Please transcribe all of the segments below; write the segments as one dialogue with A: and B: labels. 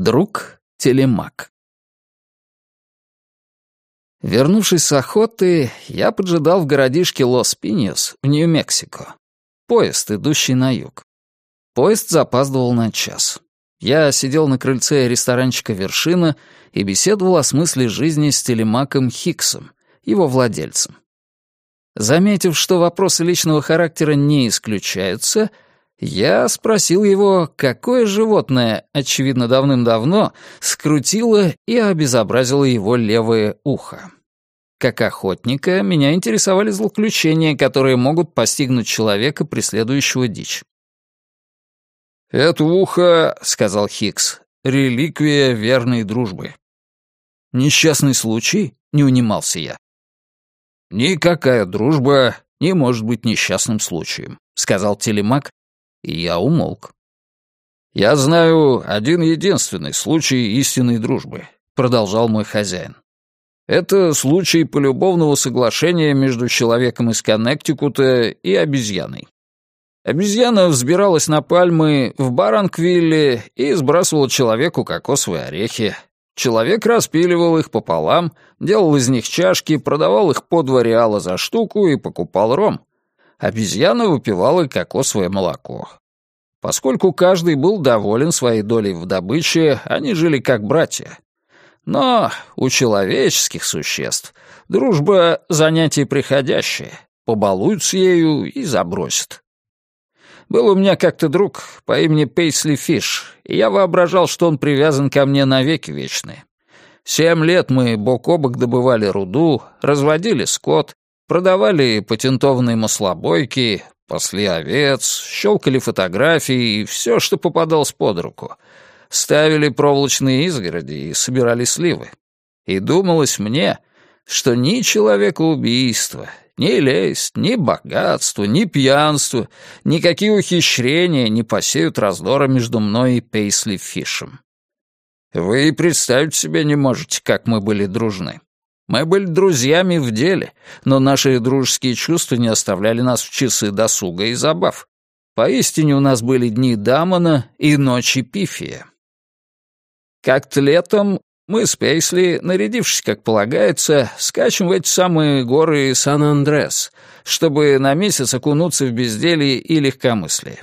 A: Друг Телемак Вернувшись с охоты, я поджидал в городишке Лос-Пиньос в Нью-Мексико. Поезд, идущий на юг. Поезд запаздывал на час. Я сидел на крыльце ресторанчика «Вершина» и беседовал о смысле жизни с Телемаком Хиксом, его владельцем. Заметив, что вопросы личного характера не исключаются, я спросил его, какое животное, очевидно, давным-давно, скрутило и обезобразило его левое ухо. Как охотника, меня интересовали злоключения, которые могут постигнуть человека, преследующего дичь.
B: «Это ухо, — сказал Хикс, — реликвия верной дружбы».
A: «Несчастный случай?» — не унимался я.
B: «Никакая дружба не может быть несчастным случаем», — сказал Телемак, и я умолк. «Я знаю один единственный случай истинной дружбы», — продолжал мой хозяин. «Это случай полюбовного соглашения между человеком из Коннектикута и обезьяной. Обезьяна взбиралась на пальмы в Баранквилле и сбрасывала человеку кокосовые орехи. Человек распиливал их пополам, делал из них чашки, продавал их по два реала за штуку и покупал ром. Обезьяна выпивала кокосовое молоко. Поскольку каждый был доволен своей долей в добыче, они жили как братья. Но у человеческих существ дружба — занятие приходящее. Побалуются ею и забросят. Был у меня как-то друг по имени Пейсли Фиш, и я воображал, что он привязан ко мне навеки вечные. Семь лет мы бок о бок добывали руду, разводили скот, Продавали патентованные маслобойки, пасли овец, щелкали фотографии и все, что попадалось под руку. Ставили проволочные изгороди и собирали сливы. И думалось мне, что ни человекоубийство, ни лесть, ни богатство, ни пьянство, никакие ухищрения не посеют раздора между мной и Пейсли Фишем. Вы и представить себе не можете, как мы были дружны. Мы были друзьями в деле, но наши дружеские чувства не оставляли нас в часы досуга и забав. Поистине у нас были дни Дамона и ночи Пифия. Как-то летом мы с Пейсли, нарядившись, как полагается, скачем в эти самые горы Сан-Андрес, чтобы на месяц окунуться в безделье и легкомыслие.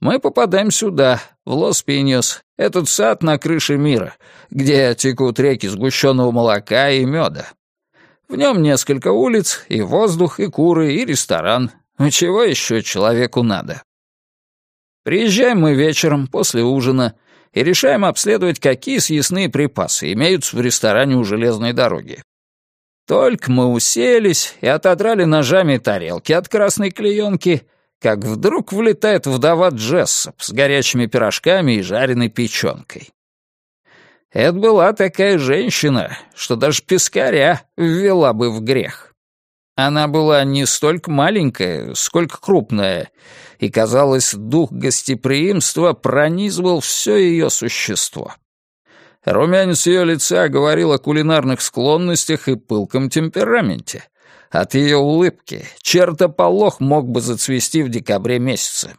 B: Мы попадаем сюда, в Лос-Пиньос, этот сад на крыше мира, где текут реки сгущенного молока и меда. В нем несколько улиц, и воздух, и куры, и ресторан. Ну, чего еще человеку надо? Приезжаем мы вечером, после ужина, и решаем обследовать, какие съестные припасы имеются в ресторане у железной дороги. Только мы уселись и отодрали ножами тарелки от красной клеенки, как вдруг влетает вдова Джессоп с горячими пирожками и жареной печенкой. Это была такая женщина, что даже пескаря ввела бы в грех. Она была не столько маленькая, сколько крупная, и, казалось, дух гостеприимства пронизывал все ее существо. Румянец ее лица говорил о кулинарных склонностях и пылком темпераменте. От ее улыбки чертополох мог бы зацвести в декабре месяце.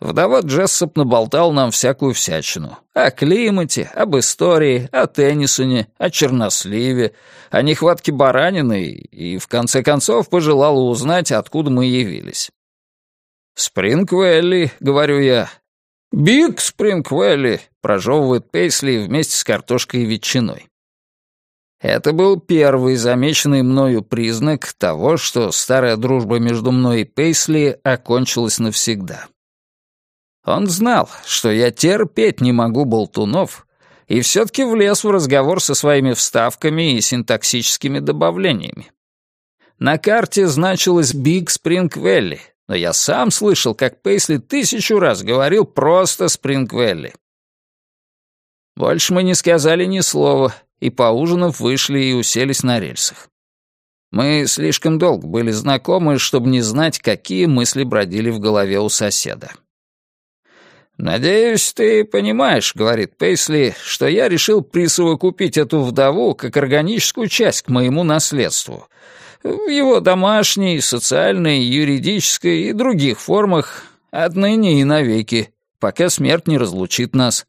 B: Вдова Джессоп наболтал нам всякую всячину. О климате, об истории, о Теннисоне, о черносливе, о нехватке баранины и, в конце концов, пожелала узнать, откуда мы явились. «Спрингвелли», — говорю я. «Биг Спрингвелли», — прожевывает Пейсли вместе с картошкой и ветчиной. Это был первый замеченный мною признак того, что старая дружба между мной и Пейсли окончилась навсегда. Он знал, что я терпеть не могу болтунов, и все-таки влез в разговор со своими вставками и синтаксическими добавлениями. На карте значилось «Биг Спринг Вэлли», но я сам слышал, как Пейсли тысячу раз говорил просто «Спринг Вэлли». Больше мы не сказали ни слова, и, поужинав, вышли и уселись на рельсах.
A: Мы слишком долго были знакомы, чтобы не знать, какие мысли бродили в голове у соседа. «Надеюсь, ты понимаешь, — говорит Пейсли, — что я решил присовокупить эту вдову как органическую часть к моему наследству. В его домашней, социальной, юридической и других формах отныне и навеки, пока смерть не разлучит нас».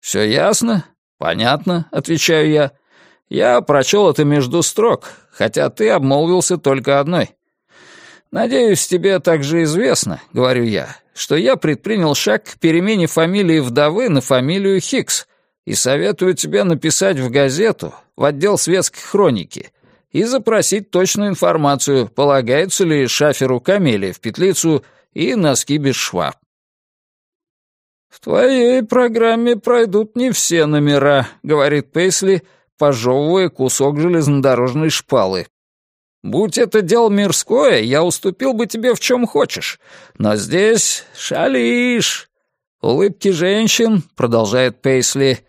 A: «Все ясно? Понятно?» — отвечаю я. «Я прочел это между строк, хотя ты обмолвился только одной». «Надеюсь, тебе также известно, — говорю я, что я предпринял шаг к перемене фамилии вдовы на фамилию Хикс и советую тебе написать в газету, в отдел светской хроники, и запросить точную информацию, полагается ли шаферу камелия в петлицу и носки без шва. «В твоей программе пройдут не все номера», — говорит Пейсли, пожевывая кусок железнодорожной шпалы. Будь это дело мирское, я уступил бы тебе в чем хочешь. Но здесь шалишь. Улыбки женщин, продолжает Пейсли,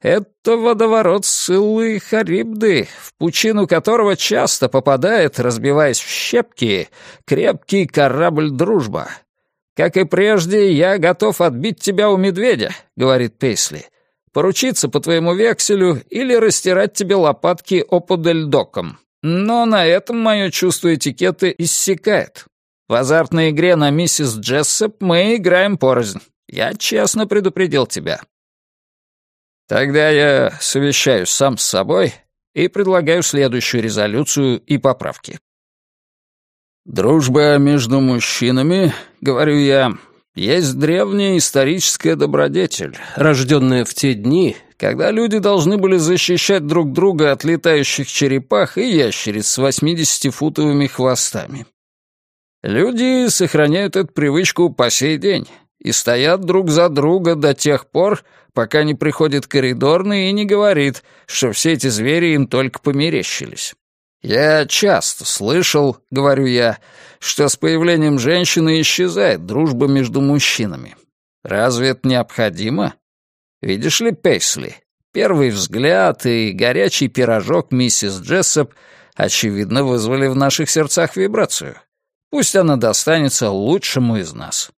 A: это водоворот Сыллы и Харибды, в пучину которого часто попадает, разбиваясь в щепки, крепкий корабль «Дружба». «Как и прежде, я готов отбить тебя у медведя», — говорит Пейсли. «Поручиться по твоему векселю или растирать тебе лопатки опудельдоком». Но на этом мое чувство этикета иссякает. В азартной игре на миссис Джессоп мы играем порознь. Я честно предупредил тебя. Тогда я совещаюсь сам с собой и предлагаю следующую резолюцию и поправки. «Дружба между мужчинами, — говорю я, — есть древняя историческая добродетель, рожденная в те дни, когда люди должны были защищать друг друга от летающих черепах и ящериц с 80-футовыми хвостами. Люди сохраняют эту привычку по сей день и стоят друг за друга до тех пор, пока не приходит коридорный и не говорит, что все эти звери им только померещились. Я часто слышал, говорю я, что с появлением женщины исчезает дружба между мужчинами. Разве это необходимо? Видишь ли, Пейсли, первый взгляд и горячий пирожок миссис Джессоп очевидно вызвали в наших сердцах вибрацию. Пусть она достанется лучшему из нас.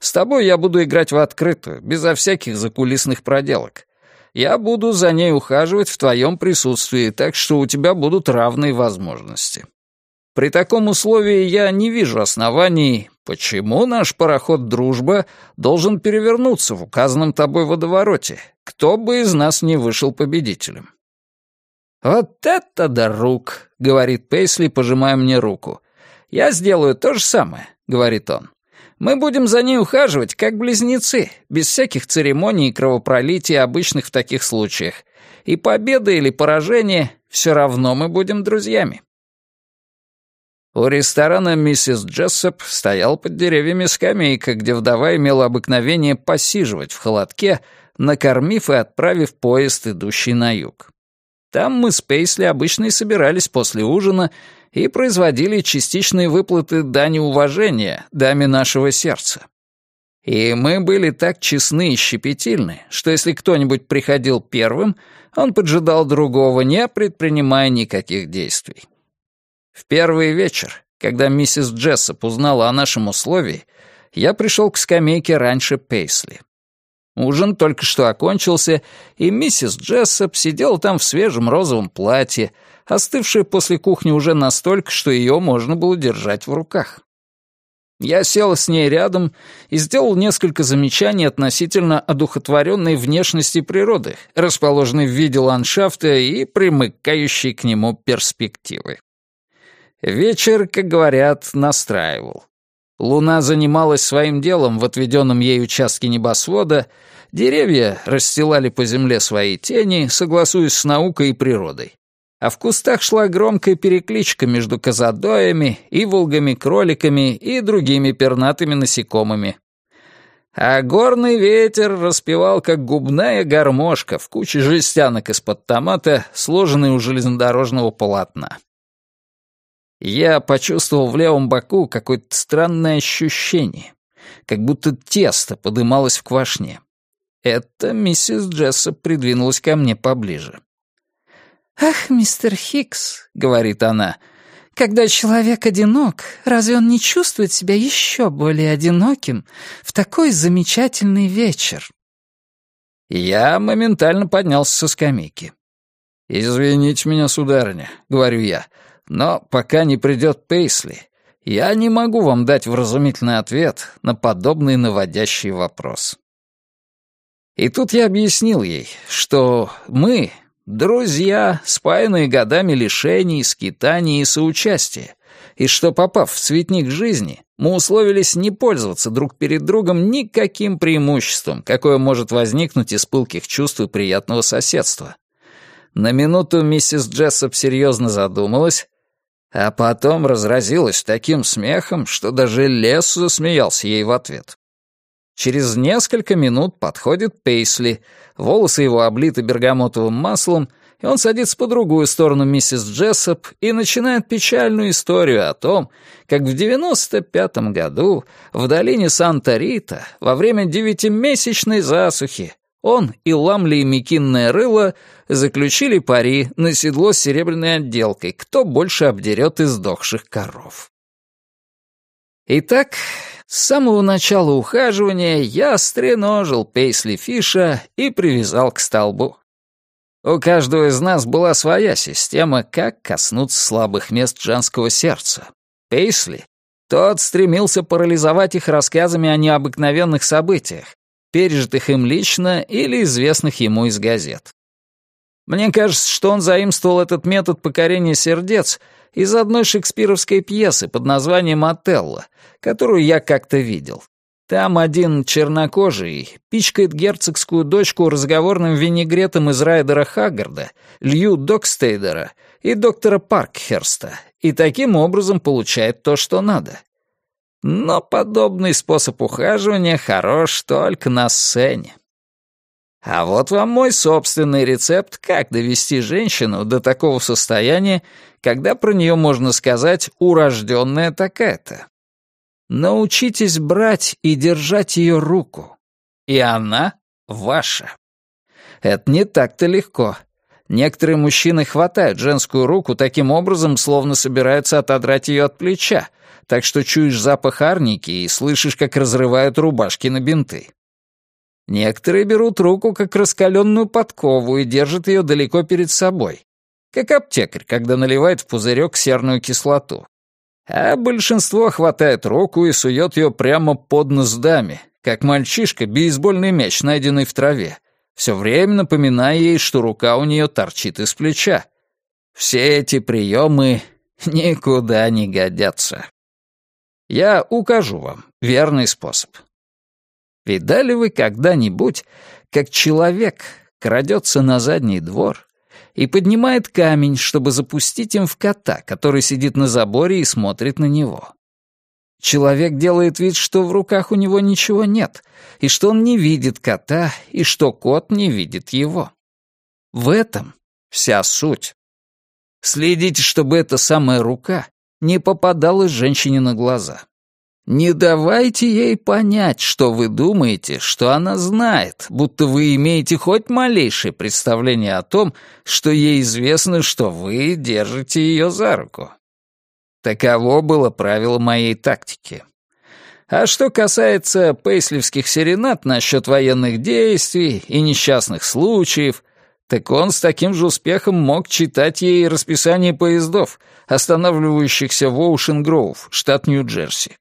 A: С тобой я буду играть в открытую, безо всяких закулисных проделок. Я буду за ней ухаживать в твоем присутствии, так что у тебя будут равные возможности. При таком условии я не вижу оснований, почему наш пароход «Дружба» должен перевернуться в указанном тобой водовороте, кто бы из нас не вышел победителем. «Вот это да рук!» — говорит Пейсли, пожимая мне руку. «Я сделаю то же самое», — говорит он. «Мы будем за ней ухаживать, как близнецы, без всяких церемоний и кровопролития, обычных в таких случаях. И победа или поражение — все равно мы будем друзьями». У ресторана миссис Джессоп стоял под деревьями скамейка, где вдова имела обыкновение посиживать в холодке, накормив и отправив поезд, идущий на юг. Там мы с Пейсли обычно и собирались после ужина и производили частичные выплаты дани уважения даме нашего сердца. И мы были так честны и щепетильны, что если кто-нибудь приходил первым, он поджидал другого, не предпринимая никаких действий. В первый вечер, когда миссис Джессоп узнала о нашем условии, я пришел к скамейке раньше Пейсли. Ужин только что окончился, и миссис Джессоп сидела там в свежем розовом платье, остывшая после кухни уже настолько, что ее можно было держать в руках. Я сел с ней рядом и сделал несколько замечаний относительно одухотворенной внешности природы, расположенной в виде ландшафта и примыкающей к нему перспективы. Вечер, как говорят, настраивал. Луна занималась своим делом в отведенном ей участке небосвода, деревья расстилали по земле свои тени, согласуясь с наукой и природой. А в кустах шла громкая перекличка между казадоями, иволгами-кроликами и другими пернатыми насекомыми. А горный ветер распевал, как губная гармошка в куче жестянок из-под томата, сложенной у железнодорожного полотна. Я почувствовал в левом боку какое-то странное ощущение, как будто тесто подымалось в квашне. Это миссис Джессоп придвинулась ко мне поближе. «Ах, мистер Хикс», — говорит она, —
C: Когда человек одинок, разве он не чувствует себя еще более одиноким в такой замечательный вечер?
A: Я моментально поднялся со скамейки. «Извините меня, сударыня», — говорю я, — «но пока не придет Пейсли, я не могу вам дать вразумительный ответ на подобный наводящий вопрос». И тут я объяснил ей, что мы, друзья, спаянные годами лишений, скитаний и соучастия, и что, попав в цветник жизни, мы условились не пользоваться друг перед другом никаким преимуществом, какое может возникнуть из пылких чувств и приятного соседства. На минуту миссис Джессоп серьезно задумалась, а потом разразилась таким смехом, что даже лес засмеялся ей в ответ. Через несколько минут подходит Пейсли, волосы его облиты бергамотовым маслом, и он садится по другую сторону миссис Джессоп и начинает печальную историю о том, как в 95-м году в долине Санта-Рита во время девятимесячной засухи он и Ламли и Микинное рыло заключили пари на седло с серебряной отделкой, кто больше обдерет издохших коров. Итак, с самого начала ухаживания я стреножил Пейсли Фиша и привязал к столбу. У каждого из нас была своя система, как коснуться слабых мест женского сердца. Пейсли, тот стремился парализовать их рассказами о необыкновенных событиях, пережитых им лично или известных ему из газет. Мне кажется, что он заимствовал этот метод покорения сердец из одной шекспировской пьесы под названием «Отелло», которую я как-то видел. Там один чернокожий пичкает герцогскую дочку разговорным винегретом из Райдера Хаггарда, Лью Докстейдера и доктора Паркхерста, и таким образом получает то, что надо. Но подобный способ ухаживания хорош только на сцене. А вот вам мой собственный рецепт, как довести женщину до такого состояния, когда про нее можно сказать «урожденная такая-то». Научитесь брать и держать ее руку, и она ваша. Это не так-то легко. Некоторые мужчины хватают женскую руку таким образом, словно собираются отодрать ее от плеча, так что чуешь запах арники и слышишь, как разрывают рубашки на бинты. Некоторые берут руку как раскаленную подкову и держат ее далеко перед собой, как аптекарь, когда наливает в пузырек серную кислоту. А большинство хватает руку и сует ее прямо под нос даме, как мальчишка бейсбольный мяч, найденный в траве, все время напоминая ей, что рука у нее торчит из плеча. Все эти приемы никуда не годятся. Я укажу вам верный способ. Видали вы когда-нибудь, как человек крадется на задний двор и поднимает камень, чтобы запустить им в кота, который сидит на заборе и смотрит на него? Человек делает вид, что в руках у него ничего нет, и что он не видит кота, и что кот не видит его. В этом вся суть. Следите, чтобы эта самая рука не попадалась женщине на глаза. Не давайте ей понять, что вы думаете, что она знает, будто вы имеете хоть малейшее представление о том, что ей известно, что вы держите ее за руку. Таково было правило моей тактики. А что касается пейслевских серенад насчет военных действий и несчастных случаев, так он с таким же успехом мог читать ей расписание поездов, останавливающихся в Оушен-Гроув, штат Нью-Джерси.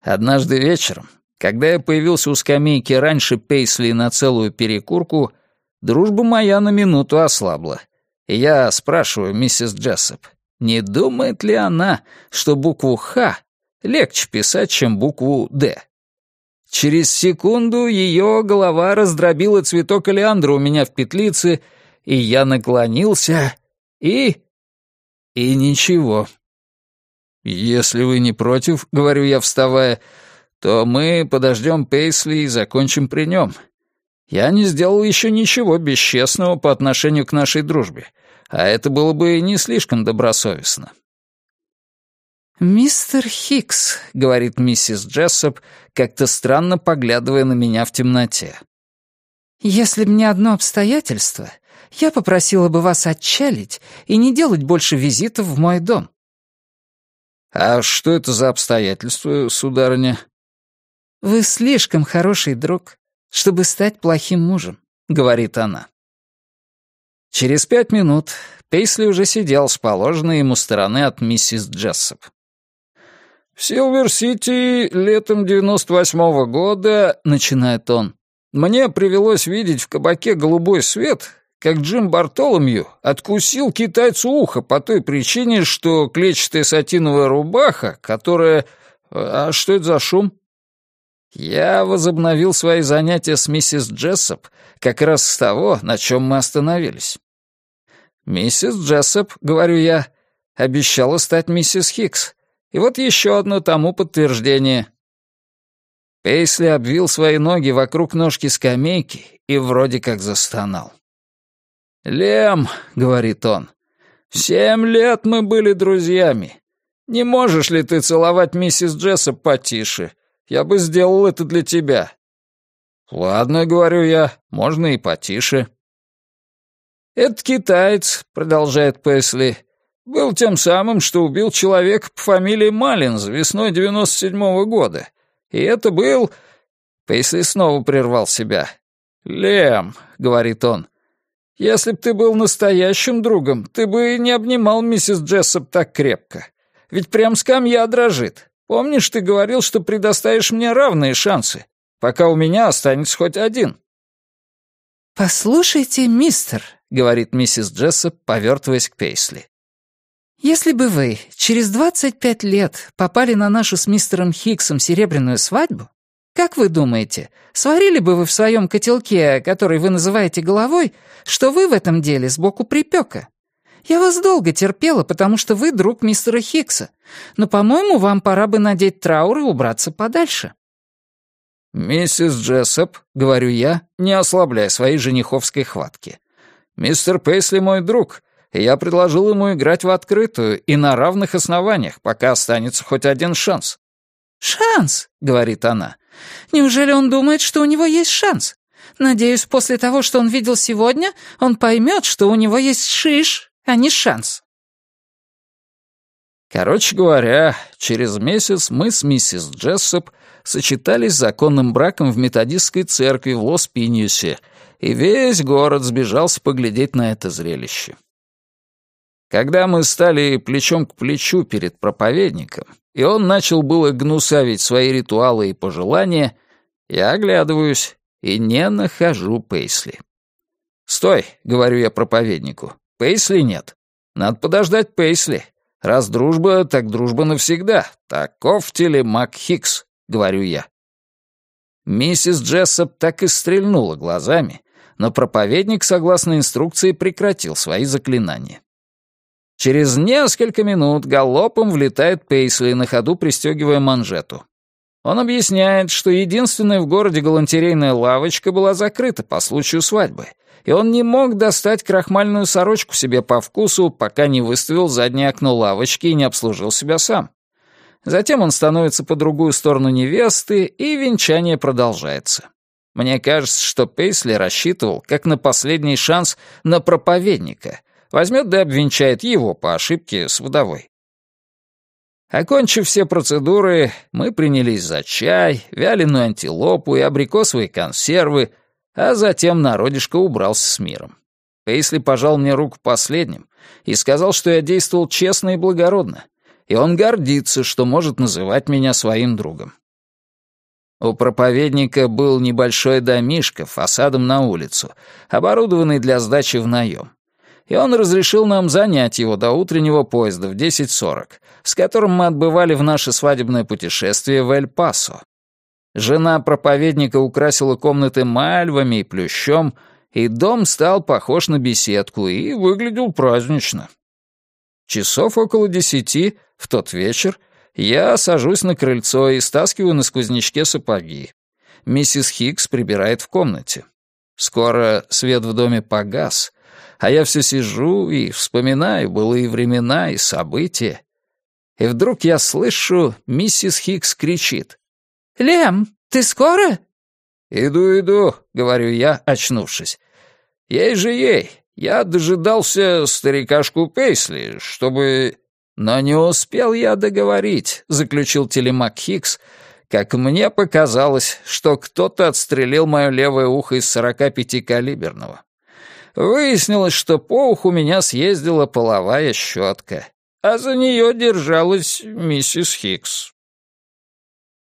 A: Однажды вечером, когда я появился у скамейки раньше Пейсли на целую перекурку, дружба моя на минуту ослабла. И я спрашиваю миссис Джессоп, не думает ли она, что букву «Х» легче писать, чем букву «Д»? Через секунду ее голова раздробила цветок олеандра у меня в петлице, и я наклонился, и... и ничего. «Если вы не против, — говорю я, вставая, — то мы подождем Пейсли и закончим при нем. Я не сделал еще ничего бесчестного по отношению к нашей дружбе, а это было бы не слишком добросовестно».
C: «Мистер Хикс», — говорит миссис Джессоп, как-то странно поглядывая на меня в темноте. «Если б не одно обстоятельство, я попросила бы вас отчалить и не делать больше визитов в мой дом».
A: «А что это за обстоятельства, сударыня?»
C: «Вы слишком хороший друг, чтобы стать плохим мужем», — говорит она.
A: Через пять минут Пейсли уже сидел с положенной ему стороны от миссис Джессоп. «В Силвер-Сити летом 98-го года, — начинает он, — мне привелось видеть в кабаке голубой свет, как Джим Бартоломью откусил китайцу ухо по той причине, что клетчатая сатиновая рубаха, которая... А что это за шум? Я возобновил свои занятия с миссис Джессоп как раз с того, на чем мы остановились. Миссис Джессоп, говорю я, обещала стать миссис Хикс. И вот еще одно тому подтверждение. Пейсли обвил свои ноги вокруг ножки скамейки и вроде как застонал. «Лем», — говорит он, — «семь лет мы были друзьями. Не можешь ли ты целовать миссис Джессоп потише? Я бы сделал это для тебя». «Ладно», — говорю я, — «можно и потише». «Этот китаец», — продолжает Песли, — «был тем самым, что убил человека по фамилии Маллинз весной 97-го года. И это был...» Пейсли снова прервал себя. «Лем», — говорит он, — «если б ты был настоящим другом, ты бы не обнимал миссис Джессоп так крепко. Ведь прям скамья дрожит. Помнишь, ты говорил, что предоставишь мне равные шансы, пока у меня останется хоть один?»
C: «Послушайте, мистер», — говорит миссис Джессоп, повертываясь к Пейсли. «Если бы вы через 25 лет попали на нашу с мистером Хиггсом серебряную свадьбу, как вы думаете, сварили бы вы в своем котелке, который вы называете головой, что вы в этом деле сбоку припека? Я вас долго терпела, потому что вы друг мистера Хиггса, но, по-моему, вам пора бы надеть траур и убраться подальше».
A: «Миссис Джессоп», — говорю я, не ослабляя своей жениховской хватки. «Мистер Пейсли мой друг, и я предложил ему играть в открытую и на равных основаниях, пока останется хоть один шанс».
C: «Шанс», — говорит она. «Неужели он думает, что у него есть шанс? Надеюсь, после того, что он видел сегодня, он поймет, что у него есть шиш, а не шанс».
A: Короче говоря, через месяц мы с миссис Джессоп сочетались законным браком в методистской церкви в Лос-Пиньюсе, и весь город сбежался поглядеть на это зрелище. Когда мы стали плечом к плечу перед проповедником, и он начал было гнусавить свои ритуалы и пожелания, я оглядываюсь и не нахожу Пейсли. «Стой», — говорю я проповеднику, — «Пейсли нет. Надо подождать Пейсли. Раз дружба, так дружба навсегда. Таков телемак Хикс говорю я. Миссис Джессоп так и стрельнула глазами, но проповедник, согласно инструкции, прекратил свои заклинания. Через несколько минут галопом влетает Пейсли, на ходу пристегивая манжету. Он объясняет, что единственная в городе галантерейная лавочка была закрыта по случаю свадьбы, и он не мог достать крахмальную сорочку себе по вкусу, пока не выставил заднее окно лавочки и не обслужил себя сам. Затем он становится по другую сторону невесты, и венчание продолжается. Мне кажется, что Пейсли рассчитывал, как на последний шанс, на проповедника. Возьмет да обвенчает его по ошибке с вдовой. Окончив все процедуры, мы принялись за чай, вяленую антилопу и абрикосовые консервы, а затем народишко убрался с миром. Пейсли пожал мне руку последним и сказал, что я действовал честно и благородно, и он гордится, что может называть меня своим другом. У проповедника был небольшой домишко фасадом на улицу, оборудованный для сдачи в наем. И он разрешил нам занять его до утреннего поезда в 10.40, с которым мы отбывали в наше свадебное путешествие в Эль-Пасо. Жена проповедника украсила комнаты мальвами и плющом, и дом стал похож на беседку и выглядел празднично. Часов около десяти в тот вечер я сажусь на крыльцо и стаскиваю на сквознячке сапоги. Миссис Хикс прибирает в комнате. Скоро свет в доме погас, а я все сижу и вспоминаю былые времена и события. И вдруг я слышу, миссис Хикс кричит.
C: «Лем, ты скоро?»
A: «Иду, иду», — говорю я, очнувшись. «Ей же ей,
B: Я дожидался старикашку Пейсли, чтобы... Но не успел я договорить, заключил телемак Хикс, как мне показалось, что кто-то отстрелил мое левое ухо из 45-калиберного. Выяснилось, что по уху меня съездила половая щетка, а за нее держалась миссис Хикс.